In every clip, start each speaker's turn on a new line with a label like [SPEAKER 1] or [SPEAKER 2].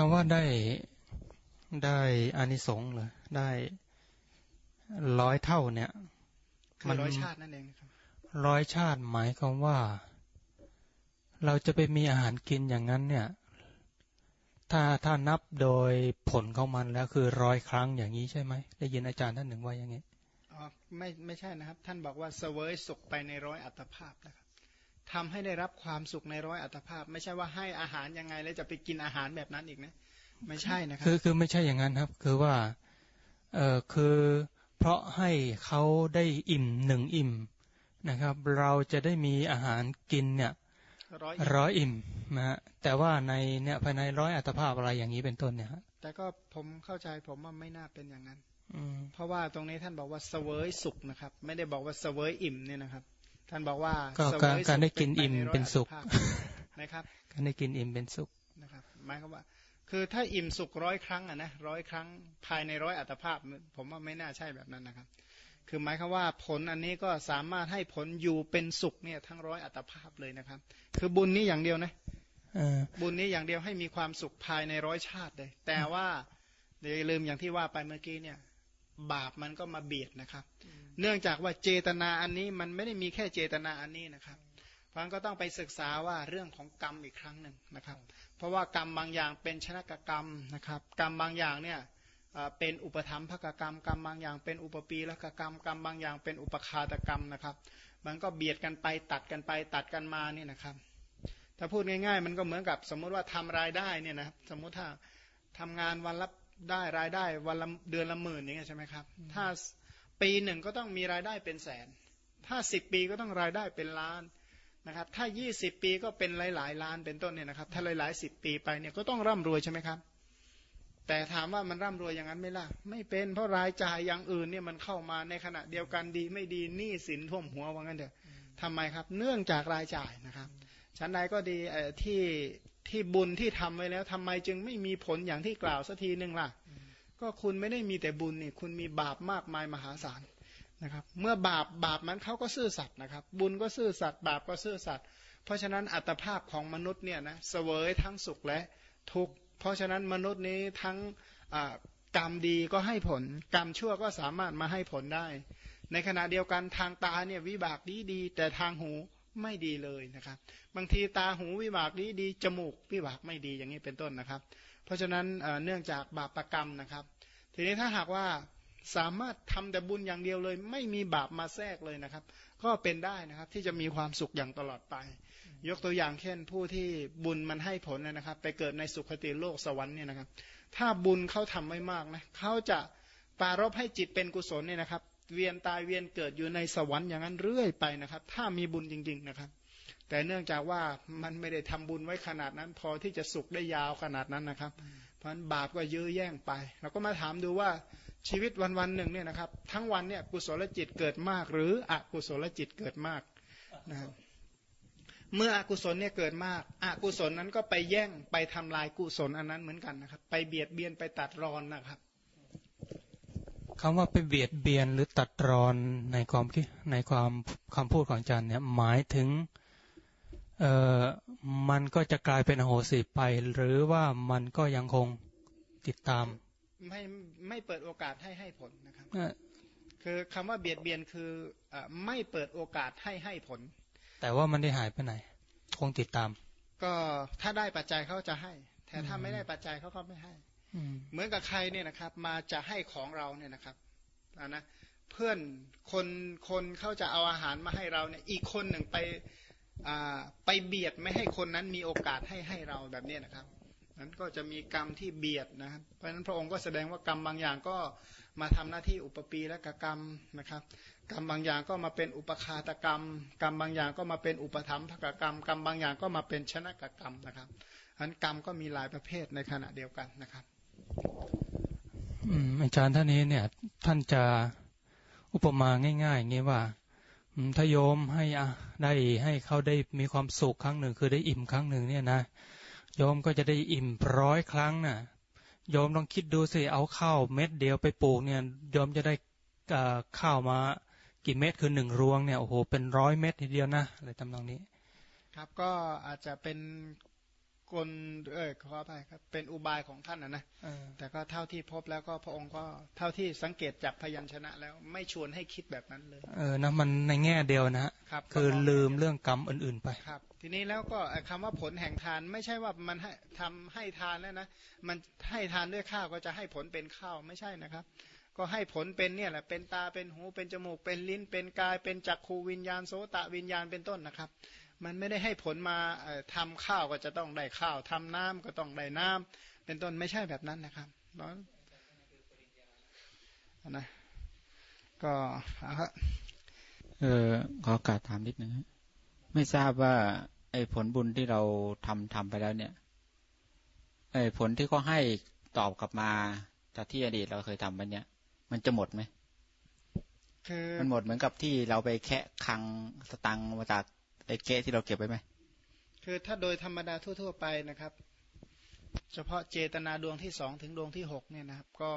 [SPEAKER 1] คำว่าได้ได้อานิสงส์เหรอได้ร้อยเท่าเนี่ย
[SPEAKER 2] มันร้อยชาตินั่นเองครับ
[SPEAKER 1] ร้อยชาติหมายความว่า เราจะไปมีอาหารกินอย่างนั้นเนี่ย ถ้าถ้านับโดยผลของมันแล้วคือร้อยครั้งอย่างนี้ใช่ไหมได้ยินอาจารย์ท่านหนึ่งว่าอย่างนี้
[SPEAKER 2] อ๋อไม่ไม่ใช่นะครับ ท่านบอกว่าเสวยสุขไปในร้อยอัตภาพนะครับ ทำให้ได้รับความสุขในร้อยอัตภาพ ไม่ใช่ว่าให้อาหารยังไง แล้วจะไปกินอาหารแบบนั้นอีกนะ ไม่ใช่นะครับ
[SPEAKER 1] คือคือไม่ใช่อย่างนั้นครับ คือว่าเออคือเพราะให้เขาได้อิ่มหนึ่งอิ่มนะครับ เราจะได้มีอาหารกินเนี่ยร้อยอิ่มนะฮะแต่ว่าในเนี่ยภายในร้อยอัตภาพอะไรอย่างนี้เป็นต้นเนี่ย
[SPEAKER 2] แต่ก็ผมเข้าใจผมว่าไม่น่าเป็นอย่างนั้นเพราะว่าตรงนี้ท่านบอกว่าเสวยสุขนะครับ ไม่ได้บอกว่าเสวยอิ่มเนี่ยนะครับ ท่านบอกว่า
[SPEAKER 1] การการได้กินอิ่มเป็นสุข
[SPEAKER 2] นะครับ
[SPEAKER 1] การได้กินอิ่มเป็นสุข
[SPEAKER 2] นะครับหมายความว่า คือถ้าอิ่มสุขร้อยครั้งอะนะร้อยครั้งภายในร้อยอัตภาพ ผมว่าไม่น่าใช่แบบนั้นนะครับ คือหมายความว่าผลอันนี้ก็สามารถให้ผลอยู่เป็นสุขเนี่ยทั้งร้อยอัตภาพเลยนะครับ คือบุญนี้อย่างเดียวนะบุญนี้อย่างเดียวให้มีความสุขภายในร้อยชาติเลย แต่ว่าอย่าลืมอย่างที่ว่าไปเมื่อกี้เนี่ย บาปมันก็มาเบียดนะครับ เนื่องจากว่าเจตนาอันนี้มันไม่ได้มีแค่เจตนาอันนี้นะครับเพราะนั้นก็ต้องไปศึกษาว่าเรื่องของกรรมอีกครั้งหนึ่งนะครับ เพราะว่ากรรมบางอย่างเป็นชนะกกรรมนะครับ กรรมบางอย่างเนี่ยเป็นอุปธรรมภกกรรม กรรมบางอย่างเป็นอุปปีละกกรรม กรรมบางอย่างเป็นอุปคาตกรรมนะครับ มันก็เบียดกันไปตัดกันไปตัดกันมานี่นะครับ ถ้าพูดง่ายๆ มันก็เหมือนกับสมมุติว่าทำรายได้เนี่ยนะสมมุติถ้าทำงานวันละ ได้รายได้วันละเดือนละหมื่นอย่างเงี้ยใช่ไหมครับ ถ้าปีหนึ่งก็ต้องมีรายได้เป็นแสน ถ้าสิบปีก็ต้องรายได้เป็นล้านนะครับ ถ้า20ปีก็เป็นหลายๆล้านเป็นต้นเนี่ยนะครับ ถ้าหลายๆสิบปีไปเนี่ยก็ต้องร่ำรวยใช่ไหมครับ แต่ถามว่ามันร่ำรวยอย่างนั้นไม่ล่ะ ไม่เป็นเพราะรายจ่ายอย่างอื่นเนี่ยมันเข้ามาในขณะเดียวกันดีไม่ดีหนี้สินท่วมหัวว่างั้นเถอะทำไมครับ เนื่องจากรายจ่ายนะครับชั้นใดก็ดีที่ที่บุญที่ทำไว้แล้วทำไมจึงไม่มีผลอย่างที่กล่าวสักทีหนึ่งล่ะ ก็คุณไม่ได้มีแต่บุญนี่คุณมีบาปมากมายมหาศาลนะครับ เมื่อบาปบาปมันเขาก็ซื่อสัตย์นะครับ บุญก็ซื่อสัตย์บาปก็ซื่อสัตย์เพราะฉะนั้นอัตภาพของมนุษย์เนี่ยนะเสวยทั้งสุขและทุกข์เพราะฉะนั้นมนุษย์นี้ทั้งกรรมดีก็ให้ผล กรรมชั่วก็สามารถมาให้ผลได้ ในขณะเดียวกันทางตาเนี่ยวิบากดีดี แต่ทางหูไม่ดีเลยนะครับ บางทีตาหูวิบากดีดีจมูกวิบากไม่ดีอย่างนี้เป็นต้นนะครับ เพราะฉะนั้นเนื่องจากบาปรกรรมนะครับ ทีนี้ถ้าหากว่าสามารถทำแต่บุญอย่างเดียวเลย ไม่มีบาปมาแทรกเลยนะครับ ก็เป็นได้นะครับที่จะมีความสุขอย่างตลอดไป ยกตัวอย่างเช่น ผู้ที่บุญมันให้ผลนะครับ ไปเกิดในสุคติโลกสวรรค์เนี่ยนะครับ ถ้าบุญเขาทำไม่มากนะเขาจะปารบให้จิตเป็นกุศลเนี่ยนะครับ เวียนตายเวียนเกิดอยู่ในสวรรค์อย่างนั้นเรื่อยไปนะครับ ถ้ามีบุญจริง ๆนะครับ แต่เนื่องจากว่ามันไม่ได้ทำบุญไว้ขนาดนั้น พอที่จะสุขได้ยาวขนาดนั้นนะครับ เพราะฉะนั้นบาปก็เยอะแย่งไป เราก็มาถามดูว่าชีวิตวันวันหนึ่งเนี่ยนะครับ ทั้งวันเนี่ยกุศลจิตเกิดมาก หรืออกุศลจิตเกิดมากนะครับเมื่ออกุศลเนี่ยเกิดมากอกุศลนั้นก็ไปแย่งไปทำลายกุศลอันนั้นเหมือนกันนะครับ ไปเบียดเบียนไปตัดรอนนะครับ
[SPEAKER 1] คำว่าไปเบียดเบียนหรือตัดรอนในความคิดในความคำพูดของอาจารย์เนี่ยหมายถึง เอ่อมันก็จะกลายเป็นโหสิไป หรือว่ามันก็ยังคงติดตาม
[SPEAKER 2] ไม่ไม่เปิดโอกาสให้ให้ผลนะครับคือคำว่าเบียดเบียนคืออไม่เปิดโอกาสให้ให้ผล
[SPEAKER 1] แต่ว่ามันได้หายไปไหน คงติดตาม
[SPEAKER 2] ก็ถ้าได้ปัจจัยเขาจะให้ แต่ถ้าไม่ได้ปัจจัยเขาก็ไม่ให้เหมือนกับใครเนี่ยนะครับ มาจะให้ของเราเนี่ยนะครับนะเพื่อนคนคนเขาจะเอาอาหารมาให้เราเนี่ย อีกคนหนึ่งไป ไปเบียดไม่ให้คนนั้นมีโอกาสให้ให้เราแบบนี้นะครับนั้นก็จะมีกรรมที่เบียดนะครับ เพราะฉะนั้นพระองค์ก็แสดงว่ากรรมบางอย่างก็มาทำหน้าที่อุปปีและกรรมนะครับ กรรมบางอย่างก็มาเป็นอุปคาตกรรม กรรมบางอย่างก็มาเป็นอุปธรรมภกกรรม กรรมบางอย่างก็มาเป็นชนะกกรรมนะครับอันกรรมก็มีหลายประเภทในขณะเดียวกันนะครับ
[SPEAKER 1] อืมอาจารย์ท่านนี้เนี่ยท่านจะอุปมาง่ายๆอย่างนี้ว่า ถ้าโยมให้อะได้ให้เขาได้มีความสุขครั้งหนึ่ง คือได้อิ่มครั้งหนึ่งเนี่ยนะโยมก็จะได้อิ่มร้อยครั้งนะ่ะโยมลองคิดดูสิเอาข้าวเม็ดเดียวไปปลูกเนี่ยโยมจะได้ข้าวมากี่เม็ดคือหนึ่งรวงเนี่ยโอ้โหเป็นร้อยเม็ดทีเดียวนะอะไรทำนองนี้
[SPEAKER 2] ครับก็อาจจะเป็น กลเออขออภัยครับ เป็นอุบายของท่านนะนะแต่ก็เท่าที่พบแล้วก็พระองค์ก็เท่าที่สังเกตจากพยัญชนะแล้วไม่ชวนให้คิดแบบนั้นเลย
[SPEAKER 1] เออนะมันในแง่เดียวนะครับคือลืมเรื่องกรรมอื่น ๆ ไป
[SPEAKER 2] ครับ ทีนี้แล้วก็คำว่าผลแห่งทาน ไม่ใช่ว่ามันให้ทำให้ทานแล้วนะมันให้ทานด้วยข้าวก็จะให้ผลเป็นข้าวไม่ใช่นะครับ ก็ให้ผลเป็นเนี่ยแหละเป็นตาเป็นหูเป็นจมูกเป็นลิ้นเป็นกายเป็นจักขูวิญญาณโสตะวิญญาณเป็นต้นนะครับ มันไม่ได้ให้ผลมาทำข้าวก็จะต้องได้ข้าวทำน้ำก็ต้องได้น้ำเป็นต้นไม่ใช่แบบนั้นนะครับนะก็
[SPEAKER 3] เออขอการถามนิดนึงไม่ทราบว่า ไอ้ผลบุญที่เราทำทำไปแล้วเนี่ย ไอ้ผลที่เขาให้ตอบกลับมาจากที่อดีตเราเคยทำไปเนี่ย มันจะหมดไหมคือมันหมดเหมือนกับที่เราไปแคะคังสตังมาจาก ไอ้เกะที่เราเก็บไว้ไหม
[SPEAKER 2] คือถ้าโดยธรรมดาทั่ว ๆ ไปนะครับ เฉพาะเจตนาดวงที่สองถึงดวงที่หกเนี่ยนะครับ ก็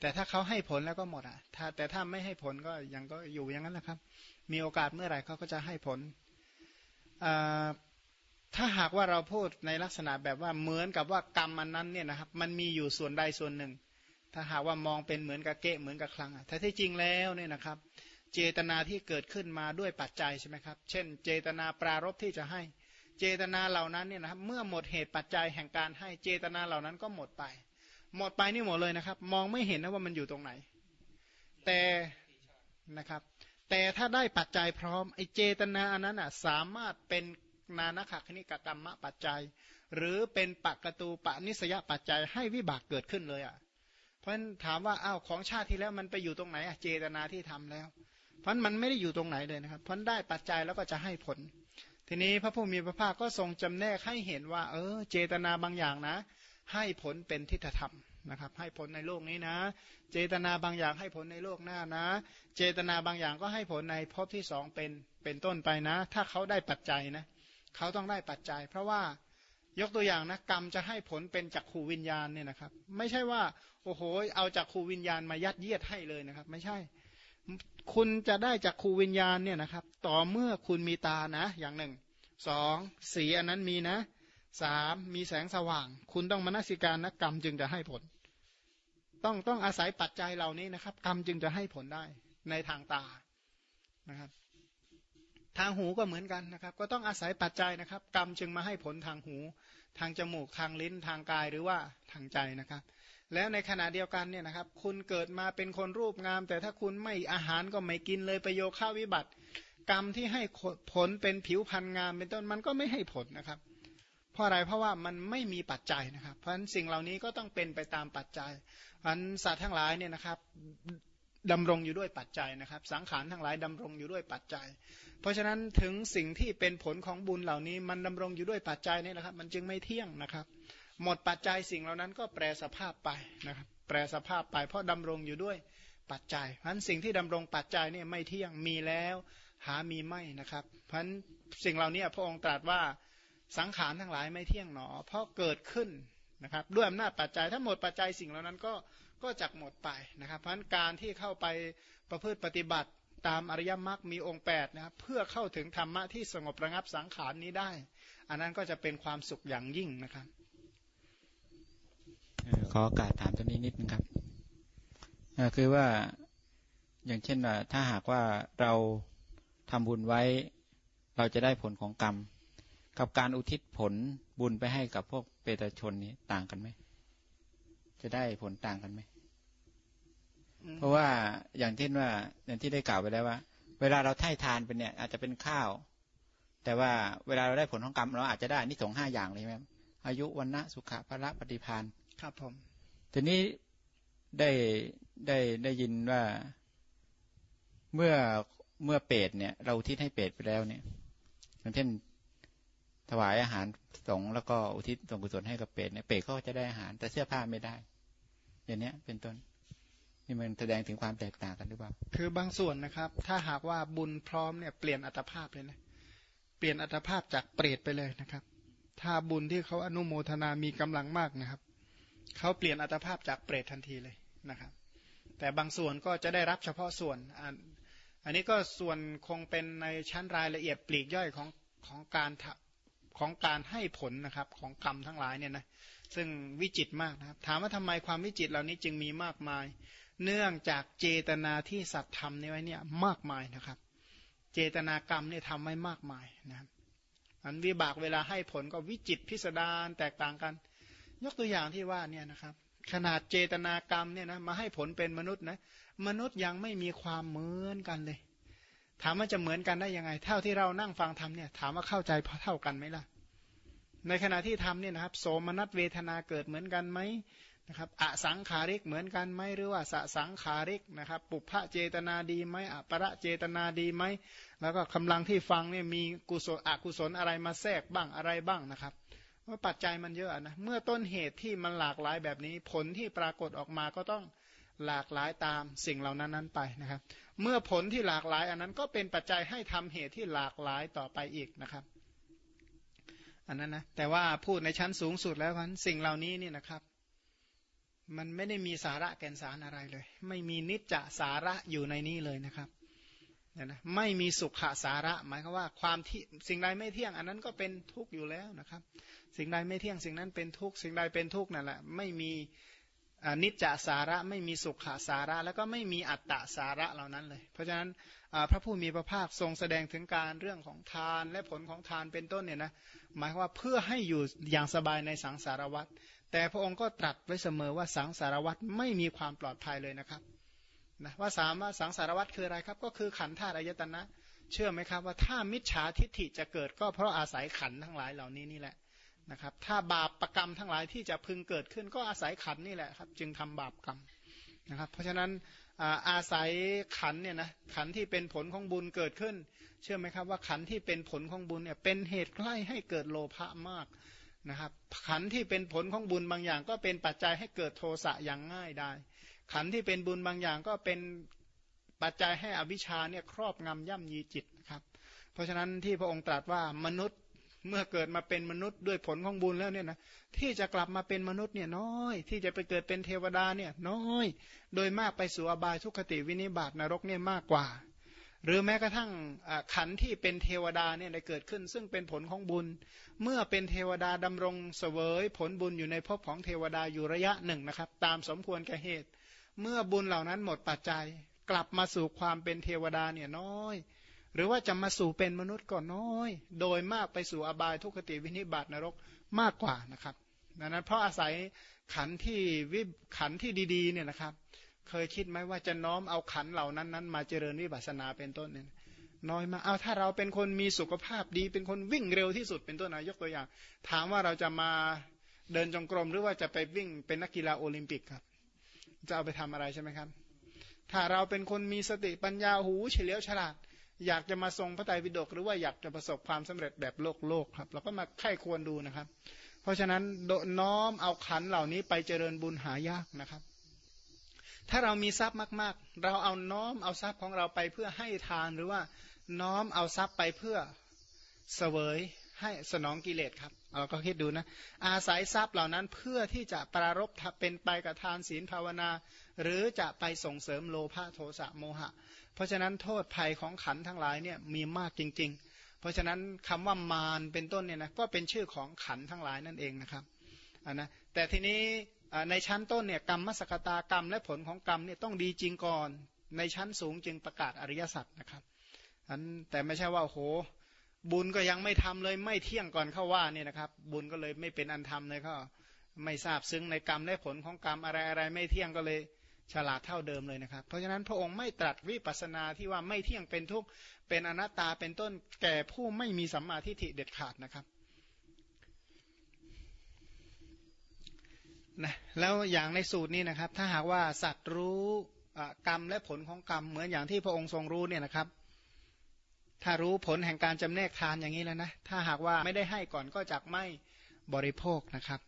[SPEAKER 2] แต่ถ้าเขาให้ผลแล้วก็หมดอะ ถ้าแต่ถ้าไม่ให้ผลก็ยังก็อยู่อย่างนั้นแหละครับ มีโอกาสเมื่อไหร่เขาก็จะให้ผลถ้าหากว่าเราพูดในลักษณะแบบว่าเหมือนกับว่ากรรมมันนั้นเนี่ยนะครับมันมีอยู่ส่วนใดส่วนหนึ่ง ถ้าหากว่ามองเป็นเหมือนกับเกะเหมือนกับคลังอะแต่ที่จริงแล้วเนี่ยนะครับ เจตนาที่เกิดขึ้นมาด้วยปัจจัยใช่ไหมครับ เช่น เจตนาปรารบที่จะให้ เจตนาเหล่านั้นเนี่ยนะครับ เมื่อหมดเหตุปัจจัยแห่งการให้เจตนาเหล่านั้นก็หมดไป หมดไปนี่หมดเลยนะครับ มองไม่เห็นนะว่ามันอยู่ตรงไหน แต่นะครับ แต่ถ้าได้ปัจจัยพร้อมไอเจตนาอันนั้นอะสามารถเป็นนานาคคณิกกรรมปัจจัย หรือเป็นปักตูปนิสยปัจจัยให้วิบากเกิดขึ้นเลยอะ เพราะฉะนั้นถามว่าอ้าวของชาติที่แล้วมันไปอยู่ตรงไหนอะเจตนาที่ทำแล้ว เพราะมันไม่ได้อยู่ตรงไหนเลยนะครับเพราะได้ปัจจัยแล้วก็จะให้ผล ทีนี้พระผู้มีพระภาคก็ทรงจำแนกให้เห็นว่า เออ เจตนาบางอย่างนะ ให้ผลเป็นทิฏฐธรรมนะครับ ให้ผลในโลกนี้นะ เจตนาบางอย่างให้ผลในโลกหน้านะ เจตนาบางอย่างก็ให้ผลในภพที่สองเป็นเป็นต้นไปนะ ถ้าเขาได้ปัจจัยนะเขาต้องได้ปัจจัย เพราะว่ายกตัวอย่างนะกรรมจะให้ผลเป็นจักขูวิญญาณเนี่ยนะครับ ไม่ใช่ว่า โอ้โหเอาจักขูวิญญาณมายัดเยียดให้เลยนะครับ ไม่ใช่ คุณจะได้จากครูวิญญาณเนี่ยนะครับ ต่อเมื่อคุณมีตานะ อย่างหนึ่งสองสีอันนั้นมีนะสามมีแสงสว่าง คุณต้องมนสิการนะกรรมจึงจะให้ผล ต้องต้องอาศัยปัจจัยเหล่านี้นะครับ กรรมจึงจะให้ผลได้ในทางตานะครับ ทางหูก็เหมือนกันนะครับ ก็ต้องอาศัยปัจจัยนะครับ กรรมจึงมาให้ผลทางหู ทางจมูกทางลิ้นทางกายหรือว่าทางใจนะครับ แล้วในขณะเดียวกันเนี่ยนะครับ คุณเกิดมาเป็นคนรูปงาม แต่ถ้าคุณไม่อาหารก็ไม่กินเลยประโยชน์ข้าวิบัติ กรรมที่ให้ผลเป็นผิวพรรณงาม เป็นต้นมันก็ไม่ให้ผลนะครับ เพราะอะไรเพราะว่ามันไม่มีปัจจัยนะครับ เพราะฉะนั้นสิ่งเหล่านี้ก็ต้องเป็นไปตามปัจจัยอันสัตว์ทั้งหลายเนี่ยนะครับดำรงอยู่ด้วยปัจจัยนะครับ สังขารทั้งหลายดำรงอยู่ด้วยปัจจัย เพราะฉะนั้นถึงสิ่งที่เป็นผลของบุญเหล่านี้ มันดำรงอยู่ด้วยปัจจัยนี่แหละครับ มันจึงไม่เที่ยงนะครับ หมดปัจจัยสิ่งเหล่านั้นก็แปรสภาพไปนะครับ แปรสภาพไปเพราะดำรงอยู่ด้วยปัจจัยเพราะนั้นสิ่งที่ดำรงปัจจัยเนี่ยไม่เที่ยงมีแล้วหามีไม่นะครับ เพราะนั้นสิ่งเหล่านี้พระองค์ตรัสว่าสังขารทั้งหลายไม่เที่ยงหนอ เพราะเกิดขึ้นนะครับด้วยอำนาจปัจจัยถ้าหมดปัจจัยสิ่งเหล่านั้นก็ก็จักหมดไปนะครับ เพราะฉะนั้นการที่เข้าไปประพฤติปฏิบัติตามอริยมรรคมีองค์8นะครับเพื่อเข้าถึงธรรมะที่สงบระงับสังขารนี้ได้ อันนั้นก็จะเป็นความสุขอย่างยิ่งนะครับ
[SPEAKER 3] ขอโอกาสถามตัวนี้นิดนึงครับคือว่าอย่างเช่นถ้าหากว่าเราทำบุญไว้ เราจะได้ผลของกรรม กับการอุทิศผลบุญไปให้กับพวกเปตชนนี้ต่างกันไหมจะได้ผลต่างกันไหมเพราะว่าอย่างที่นว่าอย่างที่ได้กล่าวไปแล้วว่า เวลาเราให้ทานเป็นเนี่ย อาจจะเป็นข้าว แต่ว่าเวลาเราได้ผลของกรรมเราอาจจะได้นี่สงห้าอย่างเลยไหมอายุวันนะสุขะพระปฏิพาน
[SPEAKER 2] ครับผม
[SPEAKER 3] ทีนี้ได้ได้ได้ยินว่าเมื่อเมื่อเปรตเนี่ย เราทิศให้เปรตไปแล้วเนี่ยอย่างเช่น ถวายอาหารสงแล้วก็อุทิศส่วนกุศลให้กับเปรตเนี่ยเปรตก็จะได้อาหารแต่เสื้อผ้าไม่ได้อย่างเนี้ย เป็นต้นนี่มันแสดงถึงความแตกต่างกันหรือเปล่า
[SPEAKER 2] คือบางส่วนนะครับ ถ้าหากว่าบุญพร้อมเนี่ยเปลี่ยนอัตภาพเลยนะ เปลี่ยนอัตภาพจากเปรตไปเลยนะครับ ถ้าบุญที่เขาอนุโมทนามีกำลังมากนะครับ เขาเปลี่ยนอัตภาพจากเปรตทันทีเลยนะครับ แต่บางส่วนก็จะได้รับเฉพาะส่วนอันนี้ก็ส่วนคงเป็นในชั้นรายละเอียดปลีกย่อยของของการของการให้ผลนะครับของกรรมทั้งหลายเนี่ยนะซึ่งวิจิตมากนะครับ ถามว่าทำไมความวิจิตเหล่านี้จึงมีมากมาย เนื่องจากเจตนาที่สัตว์ทำนี่ไว้เนี่ยมากมายนะครับ เจตนากรรมเนี่ยทำไว้มากมายนะครับอันวิบากเวลาให้ผลก็วิจิตพิสดารแตกต่างกัน ยกตัวอย่างที่ว่าเนี่ยนะครับ ขนาดเจตนากรรมเนี่ยนะมาให้ผลเป็นมนุษย์นะมนุษย์ยังไม่มีความเหมือนกันเลย ถามว่าจะเหมือนกันได้ยังไง เท่าที่เรานั่งฟังทำเนี่ย ถามว่าเข้าใจพอเท่ากันไหมล่ะ ในขณะที่ทำเนี่ยนะครับ โสมนัสเวทนาเกิดเหมือนกันไหมนะครับอสังขาริกเหมือนกันไหมหรือว่าสสังขาริกนะครับ ปุพพะเจตนาดีไหมอประเจตนาดีไหมแล้วก็กำลังที่ฟังเนี่ยมีกุศลอกุศลอะไรมาแทรกบ้างอะไรบ้างนะครับ ว่าปัจจัยมันเยอะนะ เมื่อต้นเหตุที่มันหลากหลายแบบนี้ ผลที่ปรากฏออกมาก็ต้องหลากหลายตามสิ่งเหล่านั้นนั้นไปนะครับ เมื่อผลที่หลากหลายอันนั้นก็เป็นปัจจัยให้ทำเหตุที่หลากหลายต่อไปอีกนะครับ อันนั้นนะ แต่ว่าพูดในชั้นสูงสุดแล้วพันสิ่งเหล่านี้นี่นะครับ มันไม่ได้มีสาระแก่นสารอะไรเลย ไม่มีนิจจสาระอยู่ในนี้เลยนะครับ นะไม่มีสุขสาระ หมายความว่าความที่สิ่งใดไม่เที่ยง อันนั้นก็เป็นทุกข์อยู่แล้วนะครับ สิ่งใดไม่เที่ยงสิ่งนั้นเป็นทุกข์สิ่งใดเป็นทุกข์นั่นแหละไม่มีนิจจสาระไม่มีสุขสาระ แล้วก็ไม่มีอัตตสาระเหล่านั้นเลย เพราะฉะนั้นพระผู้มีพระภาคทรงแสดงถึงการเรื่องของทานและผลของทานเป็นต้นเนี่ยนะหมายว่าเพื่อให้อยู่อย่างสบายในสังสารวัฏแต่พระองค์ก็ตรัสไว้เสมอว่าสังสารวัฏไม่มีความปลอดภัยเลยนะครับ นะว่าสามสังสารวัฏคืออะไรครับ ก็คือขันธาตุอายตนะ เชื่อไหมครับว่าถ้ามิจฉาทิฏฐิจะเกิดก็เพราะอาศัยขันทั้งหลายเหล่านี้นี่แหละนะครับ ถ้าบาปประกรรมทั้งหลายที่จะพึงเกิดขึ้นก็อาศัยขันนี่แหละครับ จึงทำบาปกรรมนะครับเพราะฉะนั้นอาศัยขันเนี่ยนะขันที่เป็นผลของบุญเกิดขึ้น เชื่อไหมครับว่าขันที่เป็นผลของบุญเนี่ยเป็นเหตุใกล้ให้เกิดโลภะมากนะครับขันที่เป็นผลของบุญบางอย่าง ก็เป็นปัจจัยให้เกิดโทสะอย่างง่ายได้ ขันที่เป็นบุญบางอย่างก็เป็นปัจจัยให้อวิชชาเนี่ยครอบงำย่ำยีจิตครับ เพราะฉะนั้นที่พระองค์ตรัสว่ามนุษย์เมื่อเกิดมาเป็นมนุษย์ด้วยผลของบุญแล้วเนี่ยนะที่จะกลับมาเป็นมนุษย์เนี่ยน้อย ที่จะไปเกิดเป็นเทวดาเนี่ยน้อย โดยมากไปสู่อบายทุกขติวินิบาตนรกเนี่ยมากกว่า หรือแม้กระทั่งขันที่เป็นเทวดาเนี่ยได้เกิดขึ้น ซึ่งเป็นผลของบุญ เมื่อเป็นเทวดาดำรงเสวยผลบุญอยู่ในภพของเทวดาอยู่ระยะหนึ่งนะครับ ตามสมควรแก่เหตุ เมื่อบุญเหล่านั้นหมดปัจจัย กลับมาสู่ความเป็นเทวดาเนี่ยน้อย หรือว่าจะมาสู่เป็นมนุษย์ก็น้อย โดยมากไปสู่อบายทุกขติวินิบาตนรกมากกว่านะครับดังนั้นเพราะอาศัยขันที่วิขันที่ดีๆเนี่ยนะครับ เคยคิดไหมว่าจะน้อมเอาขันเหล่านั้นนั้นมาเจริญวิปัสสนาเป็นต้นเนี่ยน้อยมาเอาถ้าเราเป็นคนมีสุขภาพดี เป็นคนวิ่งเร็วที่สุดเป็นต้นนะยกตัวอย่าง ถามว่าเราจะมาเดินจงกรมหรือว่าจะไปวิ่งเป็นนักกีฬาโอลิมปิกครับ จะเอาไปทำอะไรใช่ไหมครับ ถ้าเราเป็นคนมีสติปัญญาหูเฉลียวฉลาด อยากจะมาทรงพระไตรปิฎกหรือว่าอยากจะประสบความสำเร็จแบบโลกโลกครับเราก็มาไข้ควรดูนะครับ เพราะฉะนั้นน้อมเอาขันเหล่านี้ไปเจริญบุญหายากนะครับ ถ้าเรามีทรัพย์มาก ๆ เราเอาน้อมเอาทรัพย์ของเราไปเพื่อให้ทานหรือว่าน้อมเอาทรัพย์ไปเพื่อเสวย ให้สนองกิเลสครับ เราก็คิดดูนะ อาศัยทรัพย์เหล่านั้นเพื่อที่จะปรารบเป็นไปกับทานศีลภาวนา หรือจะไปส่งเสริมโลภะโทสะโมหะ เพราะฉะนั้นโทษภัยของขันทั้งหลายเนี่ยมีมากจริง ๆ เพราะฉะนั้นคำว่ามารเป็นต้นเนี่ยนะก็เป็นชื่อของขันทั้งหลายนั่นเองนะครับนนะแต่ทีนี้ในชั้นต้นเนี่ยกรรมมสกตากรรมและผลของกรรมเนี่ยต้องดีจริงก่อน ในชั้นสูงจึงประกาศอริยสัจนะครับอันแต่ไม่ใช่ว่าโห บุญก็ยังไม่ทำเลยไม่เที่ยงก่อนเข้าว่าเนี่ยนะครับ บุญก็เลยไม่เป็นอันทำเลยก็ไม่ทราบซึ้งในกรรมและผลของกรรมอะไรอะไรไม่เที่ยงก็เลยฉลาดเท่าเดิมเลยนะครับ เพราะฉะนั้นพระองค์ไม่ตรัสวิปัสนาที่ว่าไม่เที่ยงเป็นทุกข์เป็นอนัตตาเป็นต้นแก่ผู้ไม่มีสัมมาทิฏฐิเด็ดขาดนะครับนะแล้วอย่างในสูตรนี้นะครับ ถ้าหากว่าสัตว์รู้กรรมและผลของกรรมเหมือนอย่างที่พระองค์ทรงรู้เนี่ยนะครับ ถ้ารู้ผลแห่งการจำแนกทานอย่างนี้แล้วนะ ถ้าหากว่าไม่ได้ให้ก่อนก็จักไม่บริโภคนะครับ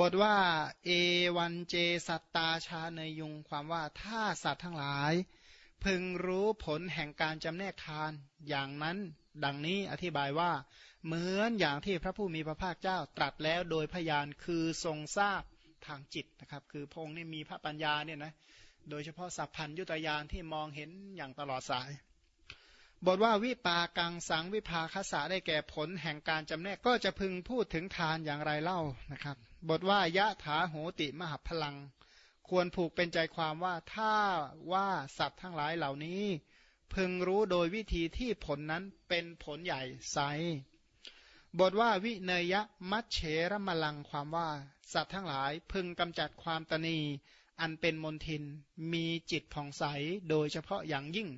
[SPEAKER 2] บทว่าเอวันเจสัตตาชาเนยุงความว่าถ้าสัตว์ทั้งหลาย พึงรู้ผลแห่งการจำแนกทานอย่างนั้น ดังนี้อธิบายว่า เหมือนอย่างที่พระผู้มีพระภาคเจ้าตรัสแล้วโดยพยานคือทรงทราบทางจิตนะครับ คือพงนี่มีพระปัญญาเนี่ยนะโดยเฉพาะสัพพัญยุตยานที่มองเห็นอย่างตลอดสาย บทว่าวิปากังสังวิภาคสะได้แก่ผลแห่งการจำแนกก็จะพึงพูดถึงทานอย่างไรเล่านะครับ บทว่ายะถาโหติมหพลัง ควรผูกเป็นใจความว่าถ้าว่าสัตว์ทั้งหลายเหล่านี้ พึงรู้โดยวิธีที่ผลนั้นเป็นผลใหญ่ไซบทว่าวิเนยะมัชเฉรมลังความว่า สัตว์ทั้งหลายพึงกำจัดความตนีอันเป็นมนทินมีจิตผ่องใสโดยเฉพาะอย่างยิ่ง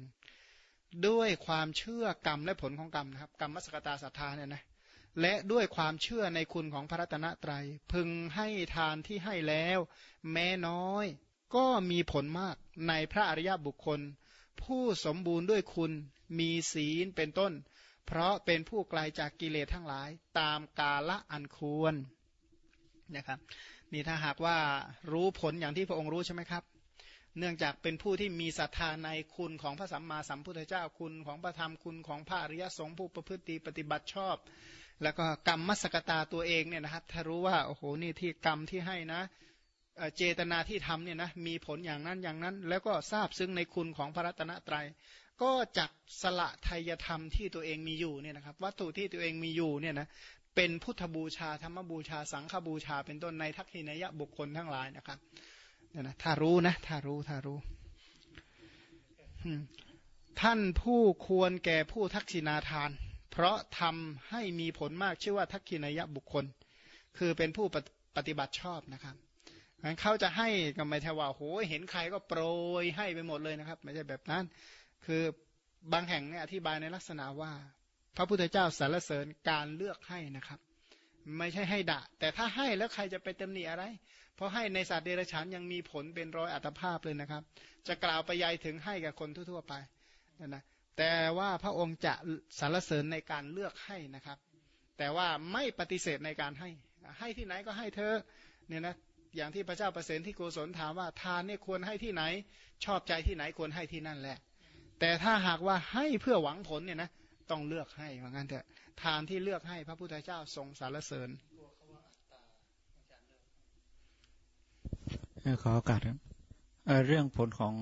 [SPEAKER 2] ด้วยความเชื่อกรรมและผลของกรรมนะครับ กรรมมสกตาศรัทธาเนี่ยนะและด้วยความเชื่อในคุณของพระรัตนตรยัย พึงให้ทานที่ให้แล้ว แม้น้อย ก็มีผลมากในพระอริยบุคคล ผู้สมบูรณ์ด้วยคุณมีศีลเป็นต้น เพราะเป็นผู้ไกลาจากกิเลสทั้งหลาย ตามกาละอันควรนะครับ นี่ถ้าหากว่ารู้ผลอย่างที่พระองค์รู้ใช่ไหมครับ เนื่องจากเป็นผู้ที่มีศรัทธาในคุณของพระสัมมาสัมพุทธเจ้าคุณของพระธรรมคุณของพระอริยสงฆ์ผู้ประพฤติปฏิบัติชอบ แล้วก็กรรมมัสกตาตัวเองเนี่ยนะครับถ้ารู้ว่าโอ้โหนี่ที่กรรมที่ให้นะเจตนาที่ทำเนี่ยนะมีผลอย่างนั้นอย่างนั้น แล้วก็ทราบซึ้งในคุณของพระรัตนตรยัยก็จักสละไทยธรรมที่ตัวเองมีอยู่เนี่ยนะครับวัตถุที่ตัวเองมีอยู่เนี่ยนะเป็นพุทธบูชาธรรมบูชาสังฆบูชาเป็นต้นในทักษิณยะบุคคลทั้งหลายนะครับ นี่ยนะถ้ารู้นะ ถ้ารู้ถ้ารู้ ท่านผู้ควรแก่ผู้ทักษิณาทาน เพราะทำให้มีผลมากชื่อว่าทักษิณยะบุคคล คือเป็นผู้ปฏิบัติชอบนะครับงั้นเขาจะให้ก็ไม่ใช่ว่าโหเห็นใครก็โปรยให้ไปหมดเลยนะครับ ไม่ใช่แบบนั้น คือบางแห่งเนี่ยอธิบายในลักษณะว่า พระพุทธเจ้าสรรเสริญการเลือกให้นะครับ ไม่ใช่ให้ด่าแต่ถ้าให้แล้วใครจะไปเต็มหนีอะไร เพราะให้ในสัตว์เดรัจฉานยังมีผลเป็นร้อยอัตภาพเลยนะครับ จะกล่าวไปยายถึงให้กับคนทั่ว ๆ ไปนะแต่ว่าพระองค์จะสรรเสริญในการเลือกให้นะครับ แต่ว่าไม่ปฏิเสธในการให้ ให้ที่ไหนก็ให้เธอเนี่ยนะอย่างที่พระเจ้าประเสริฐที่โกศลถามว่าทานเนี่ยควรให้ที่ไหน ชอบใจที่ไหนควรให้ที่นั่นแหละ แต่ถ้าหากว่าให้เพื่อหวังผลเนี่ยนะต้องเลือกให้เหมือนกันเถอะทานที่เลือกให้พระพุทธเจ้าทรงสารเสริญ
[SPEAKER 3] ขอโอกาสครับเรื่องผลของ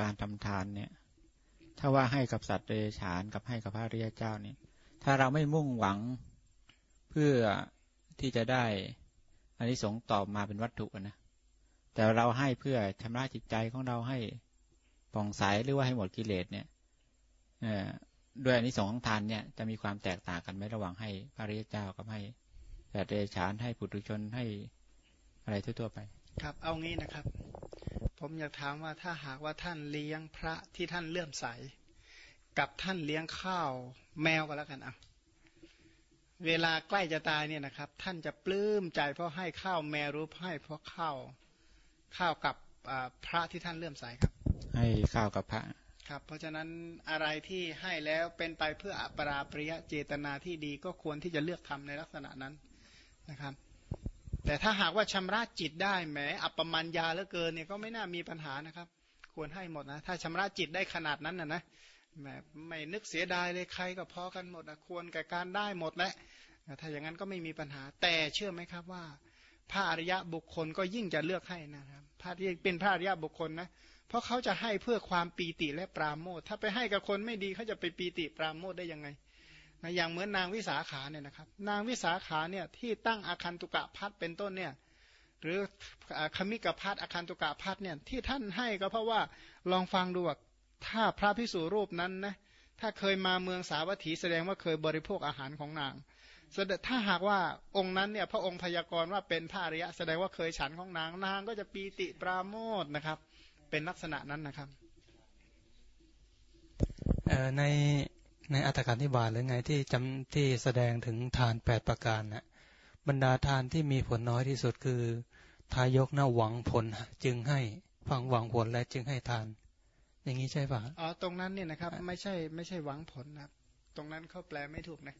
[SPEAKER 3] การทำทานเนี่ย ถ้าว่าให้กับสัตว์เดรัจฉานกับให้กับพระริยเจ้าเนี่ยถ้าเราไม่มุ่งหวังเพื่อที่จะได้อันนี้สงตอบมาเป็นวัตถุนะแต่เราให้เพื่อชำระจิตใจของเราให้ผ่องใสหรือว่าให้หมดกิเลสเนี่ยด้วยอันนี้สงของทานเนี่ยจะมีความแตกต่างกันไหมระหว่างให้พระริยเจ้ากับให้แต่เดชานให้ปุถุชนให้อะไรทั่วๆไป
[SPEAKER 2] ครับเอางี้นะครับ ผมอยากถามว่าถ้าหากว่าท่านเลี้ยงพระที่ท่านเลื่อมใส กับท่านเลี้ยงข้าวแมวก็แล้วกันอะเวลาใกล้จะตายเนี่ยนะครับ ท่านจะปลื้มใจเพราะให้ข้าวแมวรู้ให้เพราะข้าวข้าวกับพระที่ท่านเลื่อมใสครับ
[SPEAKER 3] ให้ข้าวกับพระ
[SPEAKER 2] ครับ เพราะฉะนั้นอะไรที่ให้แล้วเป็นไปเพื่ออปราปริยเจตนาที่ดีก็ควรที่จะเลือกทำในลักษณะนั้นนะครับ แต่ถ้าหากว่าชำระจิตได้แหมอัปปมัญญาเหลือเกินเนี่ยก็ไม่น่ามีปัญหานะครับ ควรให้หมดนะ ถ้าชำระจิตได้ขนาดนั้นนะนะแหมไม่นึกเสียดายเลยใครก็พอกันหมดนะควรแก่การได้หมดแหละถ้าอย่างนั้นก็ไม่มีปัญหา แต่เชื่อไหมครับว่า พระอริยะบุคคลก็ยิ่งจะเลือกให้นะครับ พระที่เป็นพระอริยะบุคคลนะเพราะเขาจะให้เพื่อความปีติและปราโมทถ้าไปให้กับคนไม่ดีเขาจะไปปีติปราโมทได้ยังไง นะอย่างเหมือนนางวิสาขาเนี่ยนะครับ นางวิสาขาเนี่ยที่ตั้งอาคันตุกะพัดเป็นต้นเนี่ยหรือคมิกพัดอาคันตุกะพัดเนี่ยที่ท่านให้ก็เพราะว่าลองฟังดูว่าถ้าพระพิสุรูปนั้นนะถ้าเคยมาเมืองสาวัตถีแสดงว่าเคยบริโภคอาหารของนางถ้าหากว่าองค์นั้นเนี่ยพระองค์พยากรณ์ว่าเป็นพระอริยะแสดงว่าเคยฉันของนางนางก็จะปีติปราโมทนะครับ เป็นลักษณะนั้นนะครับ
[SPEAKER 1] ใน ในอัตถการที่บาทหรือไงที่จำที่แสดงถึงทานแปดประการนะบรรดาทานที่มีผลน้อยที่สุดคือ ทายกน่าหวังผลจึงให้ฟังหวังผลและจึงให้ทาน อย่างนี้ใช่ปะ
[SPEAKER 2] อ๋อตรงนั้นเนี่ยนะครับ ไม่ใช่ไม่ใช่หวังผลนะครับตรงนั้นเขาแปลไม่ถูกนะ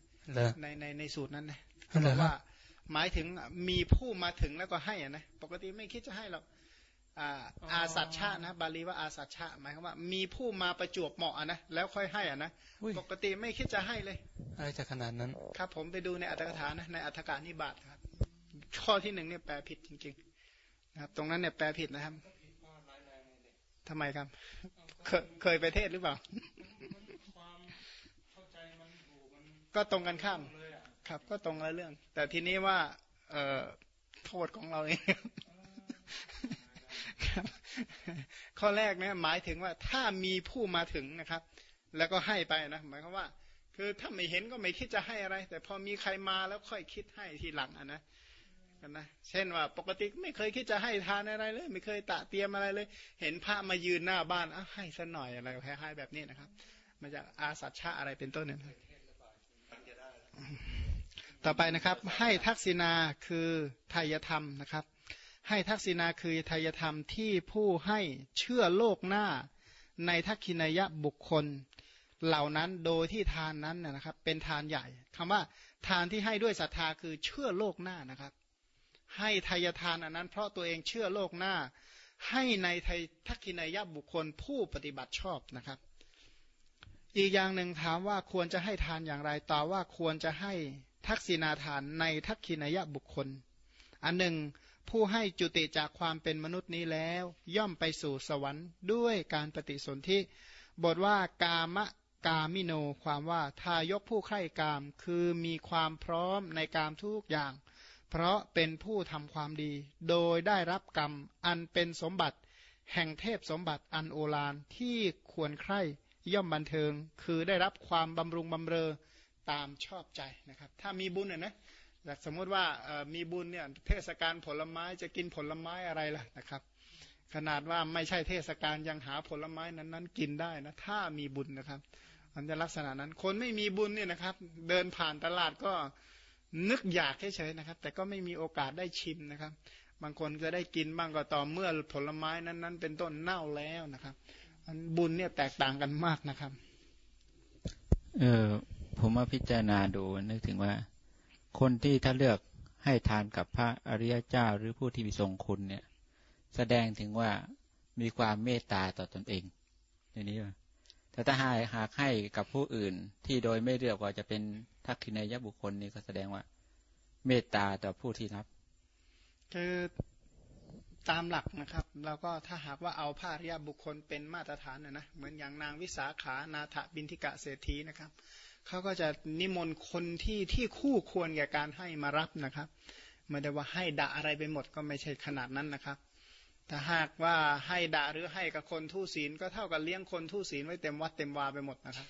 [SPEAKER 2] ในในในสูตรนั้นนะเขาบอกว่าหมายถึงมีผู้มาถึงแล้วก็ให้อะนะปกติไม่คิดจะให้หรอก อาสัจชะนะ บาลีว่าอาสัจชะหมายความว่า มีผู้มาประจวบเหมาะนะแล้วค่อยให้อะนะปกติไม่คิดจะให้เลย
[SPEAKER 1] อะไรจะขนาดนั้น
[SPEAKER 2] ครับ ผมไปดูในอัตถกถานะในอัตถกานิบาตครับข้อที่หนึ่งเนี่ยแปลผิดจริงๆนะครับ ตรงนั้นเนี่ยแปลผิดนะครับทำไมครับเคยเคยไปเทศหรือเปล่า ก็ตรงกันข้ามครับ ก็ตรงละเรื่อง แต่ทีนี้ว่า เอ่อโทษของเราเอง ข้อแรกเนี่ยหมายถึงว่าถ้ามีผู้มาถึงนะครับ แล้วก็ให้ไปนะหมายความว่า คือถ้าไม่เห็นก็ไม่คิดจะให้อะไร แต่พอมีใครมาแล้วค่อยคิดให้ทีหลังอะนะกันนะเช่นว่าปกติไม่เคยคิดจะให้ทานอะไรเลย ไม่เคยตะเตรียมอะไรเลย เห็นพระมายืนหน้าบ้านอะให้ซะหน่อยอะไรให้แบบนี้นะครับมาจากอาสัชชะอะไรเป็นต้นเนี่ยต่อไปนะครับ ให้ทักษิณาคือทายธรรมนะครับ ให้ทักษิณาคือทายธรรมที่ผู้ให้เชื่อโลกหน้าในทักขินายะบุคคล เหล่านั้นโดยที่ทานนั้นนะครับเป็นทานใหญ่คำว่าทานที่ให้ด้วยศรัทธาคือเชื่อโลกหน้านะครับ ให้ทายทานอันนั้น เพราะตัวเองเชื่อโลกหน้า ให้ในทักขินายะบุคคลผู้ปฏิบัติชอบนะครับ อีกอย่างหนึ่งถามว่าควรจะให้ทานอย่างไรต่อว่าควรจะให้ทักษิณาทานในทักขินายะบุคคล อันหนึ่ง ผู้ให้จุติจากความเป็นมนุษย์นี้แล้ว ย่อมไปสู่สวรรค์ด้วยการปฏิสนธิบทว่ากามะกามิโน ความว่าทายกผู้ใคร่กามคือมีความพร้อมในกามทุกอย่าง เพราะเป็นผู้ทำความดี โดยได้รับกรรมอันเป็นสมบัติ แห่งเทพสมบัติอันโอฬารที่ควรใคร่ย่อมบันเทิง คือได้รับความบำรุงบำเรอตามชอบใจนะครับ ถ้ามีบุญน่ยนะาสมมติว่ามีบุญเนี่ยเทศกาลผลไม้จะกินผลไม้อะไรล่ะนะครับ ขนาดว่าไม่ใช่เทศกาลยังหาผลไม้นั้นๆ กินได้นะถ้ามีบุญนะครับมันจะลักษณะนั้น คนไม่มีบุญเนี่ยนะครับ เดินผ่านตลาดก็นึกอยากเฉยๆนะครับ แต่ก็ไม่มีโอกาสได้ชิมนะครับ บางคนจะได้กินบ้างก็ต่อเมื่อผลไม้นั้นๆ เป็นต้นเน่าแล้วนะครับบุญเนี่ยแตกต่างกันมากนะครับ
[SPEAKER 3] เออผมมาพิจารณาดูนึกถึงว่า คนที่ถ้าเลือกให้ทานกับพระอริยเจ้าหรือผู้ที่มีทรงคุณเนี่ย แสดงถึงว่ามีความเมตตาต่อตนเองอย่างนี้แต่ถ้าหากหากให้กับผู้อื่นที่โดยไม่เลือกว่าจะเป็นทักษิณายบุคคลนี่ก็แสดงว่า เมตตาต่อผู้ที่รับ
[SPEAKER 2] คือตามหลักนะครับเราก็ถ้าหากว่าเอาพระอริยบุคคลเป็นมาตรฐานนะนะเหมือนอย่างนางวิสาขานาถบินทิกะเศรษฐีนะครับ เขาก็จะนิมนต์คนที่ที่คู่ควรแก่การให้มารับนะครับไม่ได้ว่าให้ด่าอะไรไปหมดก็ไม่ใช่ขนาดนั้นนะครับถ้าหากว่าให้ด่าหรือให้กับคนทุศีลก็เท่ากับเลี้ยงคนทุศีลไว้เต็มวัดเต็มวาไปหมดนะครับ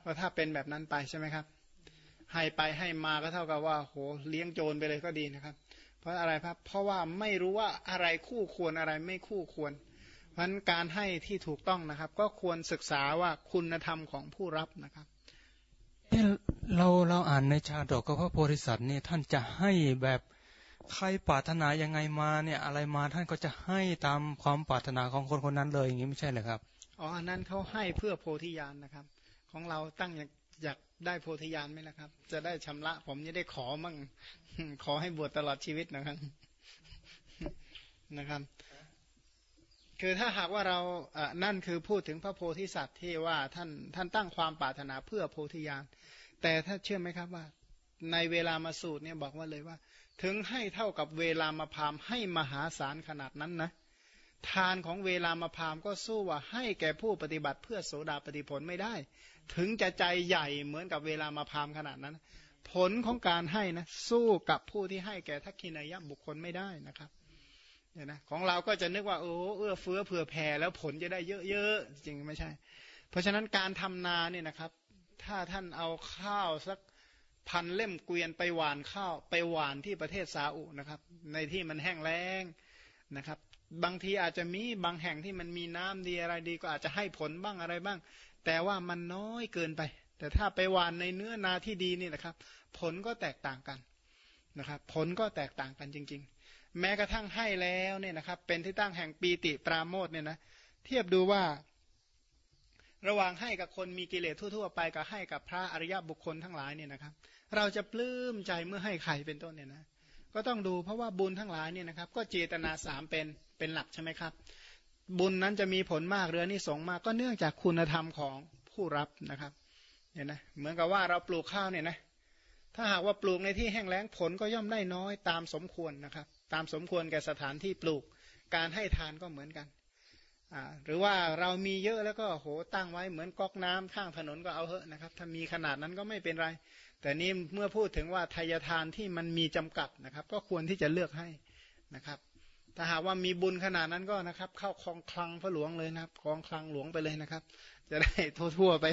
[SPEAKER 2] เพราะถ้าเป็นแบบนั้นไปใช่ไหมครับ ให้ไปให้มาก็เท่ากับว่าโหเลี้ยงโจรไปเลยก็ดีนะครับ เพราะอะไรครับ เพราะว่าไม่รู้ว่าอะไรคู่ควรอะไรไม่คู่ควรเพราะนั้นการให้ที่ถูกต้องนะครับ ก็ควรศึกษาว่าคุณธรรมของผู้รับนะครับ
[SPEAKER 1] เราเราอ่านในชาดกกับพระโพธิสัตว์เนี่ยท่านจะให้แบบใครปรารถนายังไงมาเนี่ยอะไรมาท่านก็จะให้ตามความปรารถนาของคนคนนั้นเลยอย่างนี้ไม่ใช่เหรอครับ
[SPEAKER 2] อ๋ออันนั้นเขาให้เพื่อโพธิญาณนะครับ ของเราตั้งอยากอยากได้โพธิญาณไหมล่ะครับ จะได้ชำระผมจะได้ขอมั่งขอให้บวชตลอดชีวิตนะครับนะครับ คือถ้าหากว่าเรานั่นคือพูดถึงพระโพธิสัตว์ที่ว่าท่านท่านตั้งความปรารถนาเพื่อโพธิญาณแต่ถ้าเชื่อไหมครับว่า ในเวลามาสูตรเนี่ยบอกว่าเลยว่า ถึงให้เท่ากับเวลามาพามให้มหาศาลขนาดนั้นนะทานของเวลามาพามก็สู้ว่าให้แก่ผู้ปฏิบัติเพื่อโสดาปฏิผลไม่ได้ ถึงจะใจใหญ่เหมือนกับเวลามาพามขนาดนั้น ผลของการให้นะสู้กับผู้ที่ให้แก่ทักขินายะบุคคลไม่ได้นะครับ เนี่ยนะของเราก็จะนึกว่าโอ้เอื้อเฟื้อเผื่อแผ่แล้วผลจะได้เยอะๆจริงไม่ใช่ เพราะฉะนั้นการทำนาเนี่ยนะครับ ถ้าท่านเอาข้าวสักพันเล่มเกวียนไปหวานข้าวไปหวานที่ประเทศซาอุนะครับ ในที่มันแห้งแล้งนะครับ บางทีอาจจะมีบางแห่งที่มันมีน้ำดีอะไรดีก็อาจจะให้ผลบ้างอะไรบ้าง แต่ว่ามันน้อยเกินไป แต่ถ้าไปหวานในเนื้อนาที่ดีนี่นะครับ ผลก็แตกต่างกันนะครับ ผลก็แตกต่างกันจริง ๆ แม้กระทั่งให้แล้วเนี่ยนะครับ เป็นที่ตั้งแห่งปีติปราโมทเนี่ยนะเทียบดูว่า ระหว่างให้กับคนมีกิเลสทั่ว ๆ ไปกับให้กับพระอริยบุคคลทั้งหลายเนี่ยนะครับ เราจะปลื้มใจเมื่อให้ใครเป็นต้นเนี่ยนะก็ต้องดูเพราะว่าบุญทั้งหลายเนี่ยนะครับ ก็เจตนาสามเป็นเป็นหลักใช่ไหมครับ บุญนั้นจะมีผลมากเรือนี่สงมากก็เนื่องจากคุณธรรมของผู้รับนะครับเนี่ยนะเหมือนกับว่าเราปลูกข้าวเนี่ยนะถ้าหากว่าปลูกในที่แห้งแล้งผลก็ย่อมได้น้อยตามสมควรนะครับ ตามสมควรแก่สถานที่ปลูก การให้ทานก็เหมือนกัน หรือว่าเรามีเยอะแล้วก็โหตั้งไว้เหมือนก๊อกน้ำข้างถนนก็เอาเหอะนะครับ ถ้ามีขนาดนั้นก็ไม่เป็นไร แต่นี่เมื่อพูดถึงว่าทายทานที่มันมีจำกัดนะครับ ก็ควรที่จะเลือกให้นะครับถ้าหากว่ามีบุญขนาดนั้นก็นะครับ เข้าคลองคลังพระหลวงเลยนะครับคลองคลังหลวงไปเลยนะครับ จะได้ทั่วๆไป